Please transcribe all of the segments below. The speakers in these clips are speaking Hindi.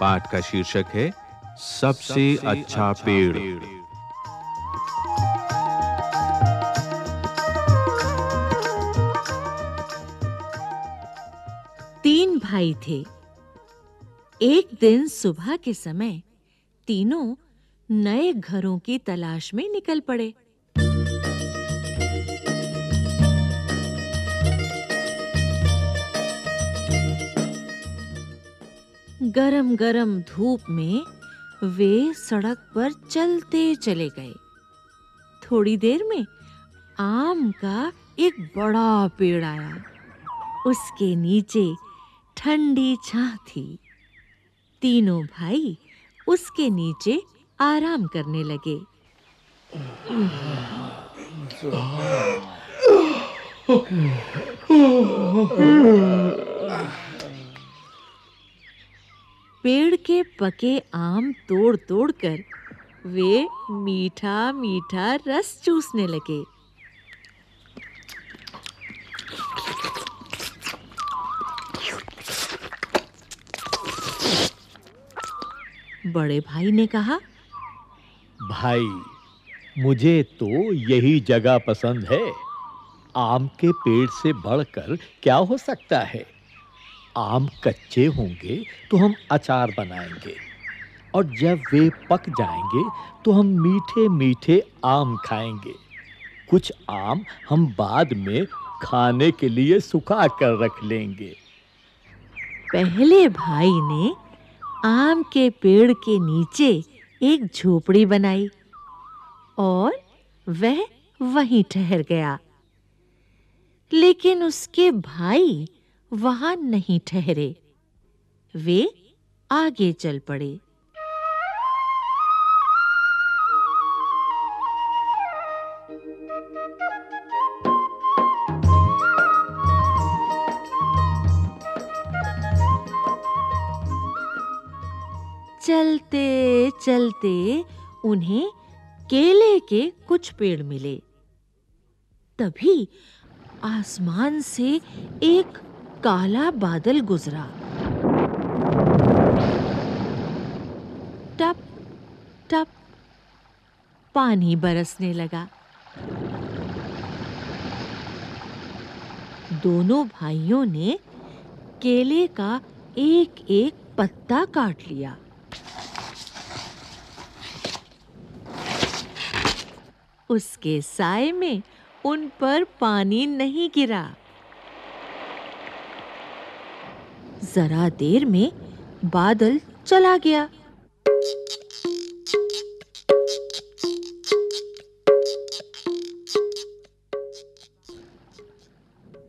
पाठ का शीर्षक है सबसे अच्छा पेड़। तीन भाई थे। एक दिन सुबह के समय तीनों नए घरों की तलाश में निकल पड़े। गरम-गरम धूप में वे सड़क पर चलते चले गए थोड़ी देर में आम का एक बड़ा पेड़ आया उसके नीचे ठंडी छां थी तीनों भाई उसके नीचे आराम करने लगे पेड़ के पके आम तोड़-तोड़ कर वे मीठा-मीठा रस चूसने लगे। बड़े भाई ने कहा, भाई, मुझे तो यही जगह पसंद है। आम के पेड़ से बढ़कर क्या हो सकता है? आम कच्चे होंगे तो हम अचार बनाएँगे। और जब वे पक जाएँगे तो हम मीठे मीठे आम खाएँगे। कुछ आम हम बाद में खाने के लिए सुखा कर रख लेंगे। पहले भाई ने आम के पेड़ के नीचे एक झोपड़ी बनाई और वह वहीं ठहर गया। लेकिन उसके भाई वहाँ नहीं ठहरे। वे आगे चल पड़े। चलते चलते उन्हें केले के कुछ पेड़ मिले। तभी आसमान से एक काला बादल गुजरा। टप टप, पानी बरसने लगा। दोनों भाइयों ने केले का एक-एक पत्ता काट लिया। उसके साए में उन पर पानी नहीं गिरा। जरा देर में बादल चला गया।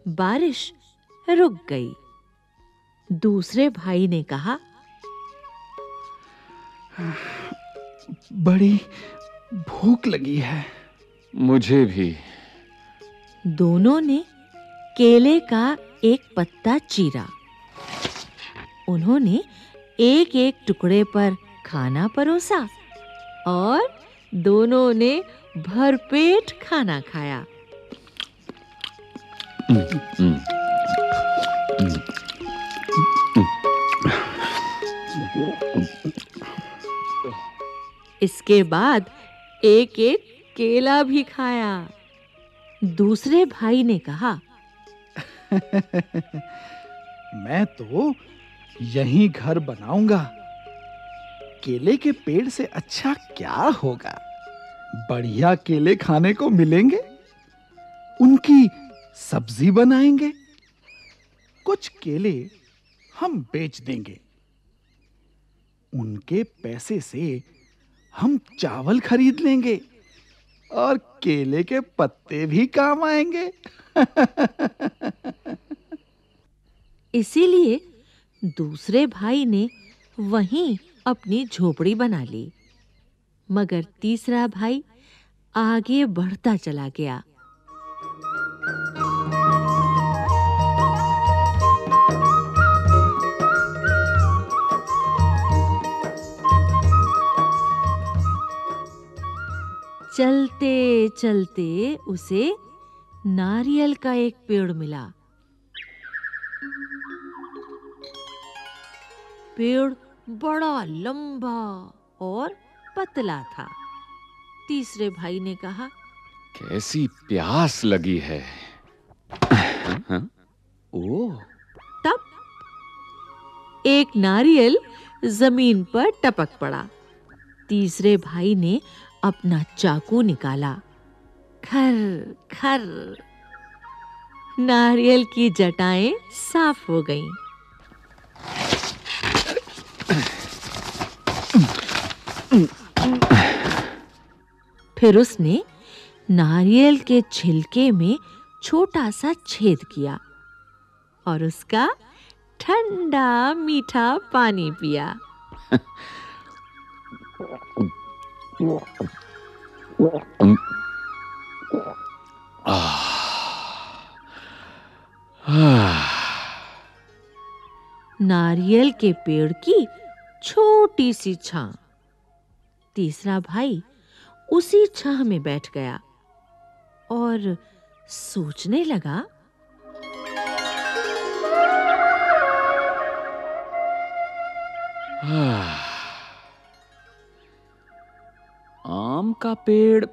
बारिश रुक गई। दूसरे भाई ने कहा बड़ी भूख लगी है। मुझे भी। दोनों ने केले का एक पत्ता चीरा। उन्होंने एक-एक टुकड़े पर खाना परोसा और दोनों ने भरपेट खाना खाया। इसके बाद एक-एक केला भी खाया। दूसरे भाई ने कहा, मैं तो यहीं घर बनाऊँगा। केले के पेड़ से अच्छा क्या होगा? बढ़िया केले खाने को मिलेंगे? उनकी सब्ज़ी बनाएँगे? कुछ केले हम बेच देंगे। उनके पैसे से हम चावल खरीद लेंगे और केले के पत्ते भी काम आएँगे। इसीलिए दूसरे भाई ने वहीं अपनी झोपड़ी बना ली। मगर तीसरा भाई आगे बढ़ता चला गया। चलते चलते उसे नारियल का एक पेड़ मिला। पेड़ बड़ा लंबा और पतला था। तीसरे भाई ने कहा कैसी प्यास लगी है। हाँ? ओ। तब एक नारियल ज़मीन पर टपक पड़ा। तीसरे भाई ने अपना चाकू निकाला। खर खर। नारियल की जटाएँ साफ़ हो गईं। फिर उसने नारियल के छिलके में छोटा सा छेद किया और उसका ठंडा मीठा पानी पिया। नारियल के पेड़ की छोटी सी छां तीसरा भाई उसी छां में बैठ गया और सोचने लगा आम का पेड़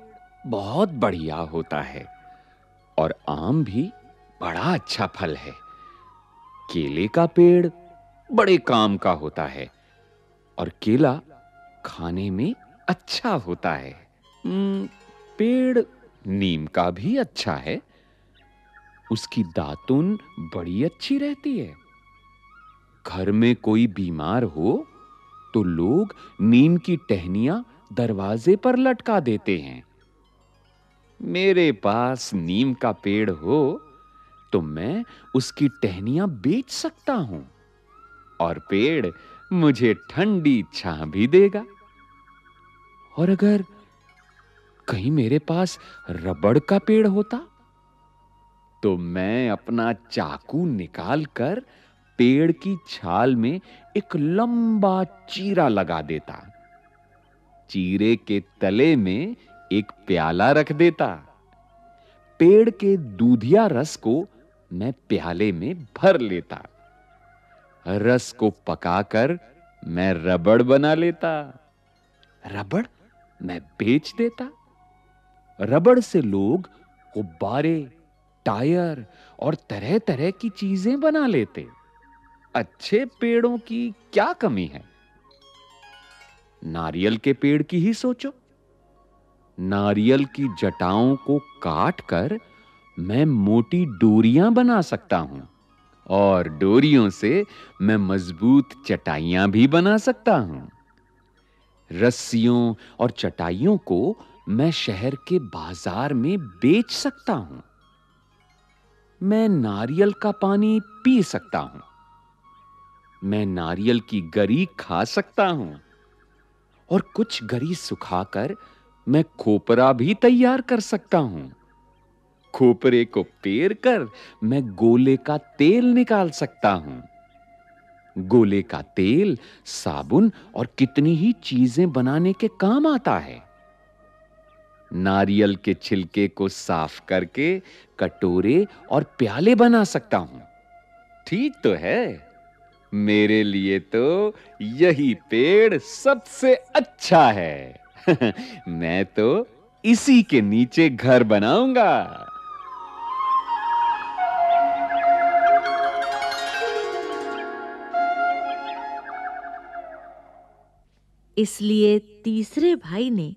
बहुत बढ़िया होता है और आम भी बड़ा अच्छा फल है। केले का पेड़ बड़े काम का होता है और केला खाने में अच्छा होता है। हम्म, पेड़। नीम का भी अच्छा है। उसकी दातुन बड़ी अच्छी रहती है। घर में कोई बीमार हो तो लोग नीम की टहनियाँ दरवाजे पर लटका देते हैं। मेरे पास नीम का पेड़ हो तो मैं उसकी टहनियाँ बेच सकता हूँ। और पेड़ मुझे ठंडी छां भी देगा। और अगर कहीं मेरे पास रबड़ का पेड़ होता तो मैं अपना चाकू निकालकर पेड़ की छाल में एक लंबा चीरा लगा देता। चीरे के तले में एक प्याला रख देता। पेड़ के दूधिया रस को मैं प्याले में भर लेता। रस को पकाकर मैं रबड़ बना लेता। रबड़? मैं बेच देता। रबड़ से लोग गुब्बारे, टायर और तरह-तरह की चीज़ें बना लेते। अच्छे पेड़ों की क्या कमी है? नारियल के पेड़ की ही सोचो। नारियल की जटाओं को काट कर मैं मोटी डोरियाँ बना सकता हूँ और डोरियों से मैं मज़बूत चटाइयाँ भी बना सकता हूँ। रस्सियों और चटाइयों को मैं शहर के बाज़ार में बेच सकता हूँ। मैं नारियल का पानी पी सकता हूँ। मैं नारियल की गरी खा सकता हूँ। और कुछ गरी सुखाकर मैं खोपरा भी तैयार कर सकता हूँ। खोपरे को पेर कर मैं गोले का तेल निकाल सकता हूँ। गोले का तेल, साबुन और कितनी ही चीज़ें बनाने के काम आता है। नारियल के छिलके को साफ़ करके कटोरे और प्याले बना सकता हूँ। ठीक तो है। मेरे लिए तो यही पेड़ सबसे अच्छा है। मैं तो इसी के नीचे घर बनाऊँगा। इसलिए तीसरे भाई ने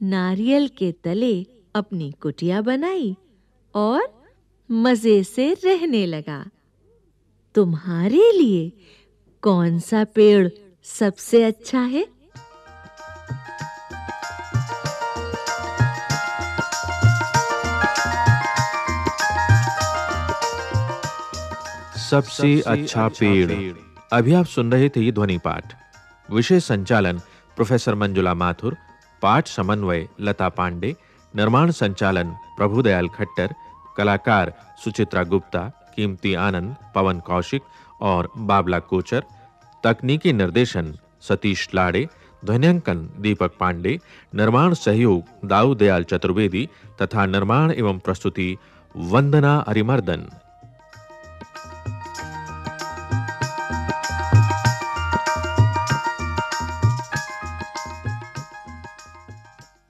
नारियल के तले अपनी कुटिया बनाई और मज़े से रहने लगा। तुम्हारे लिए कौन सा पेड़ सबसे अच्छा है? सबसे अच्छा पेड़। अभी आप सुन रहे थे ये ध्वनि पाठ विषय संचालन, प्रोफेसर मंजुला माथुर, पाठ समन्वय, लता पांडे, निर्माण संचालन, प्रभुदयाल खट्टर, कलाकार सुचित्रा गुप्ता, कीमती आनंद, पवन कौशिक और बाबला कोचर, तकनीकी निर्देशन सतीश लाड़े, ध्वनियांकन दीपक पांडे, निर्माण सहयोग दाऊ दयाल चतुर्वेदी तथा निर्माण एवं प्रस्तुति वंदना अरिमर्दन।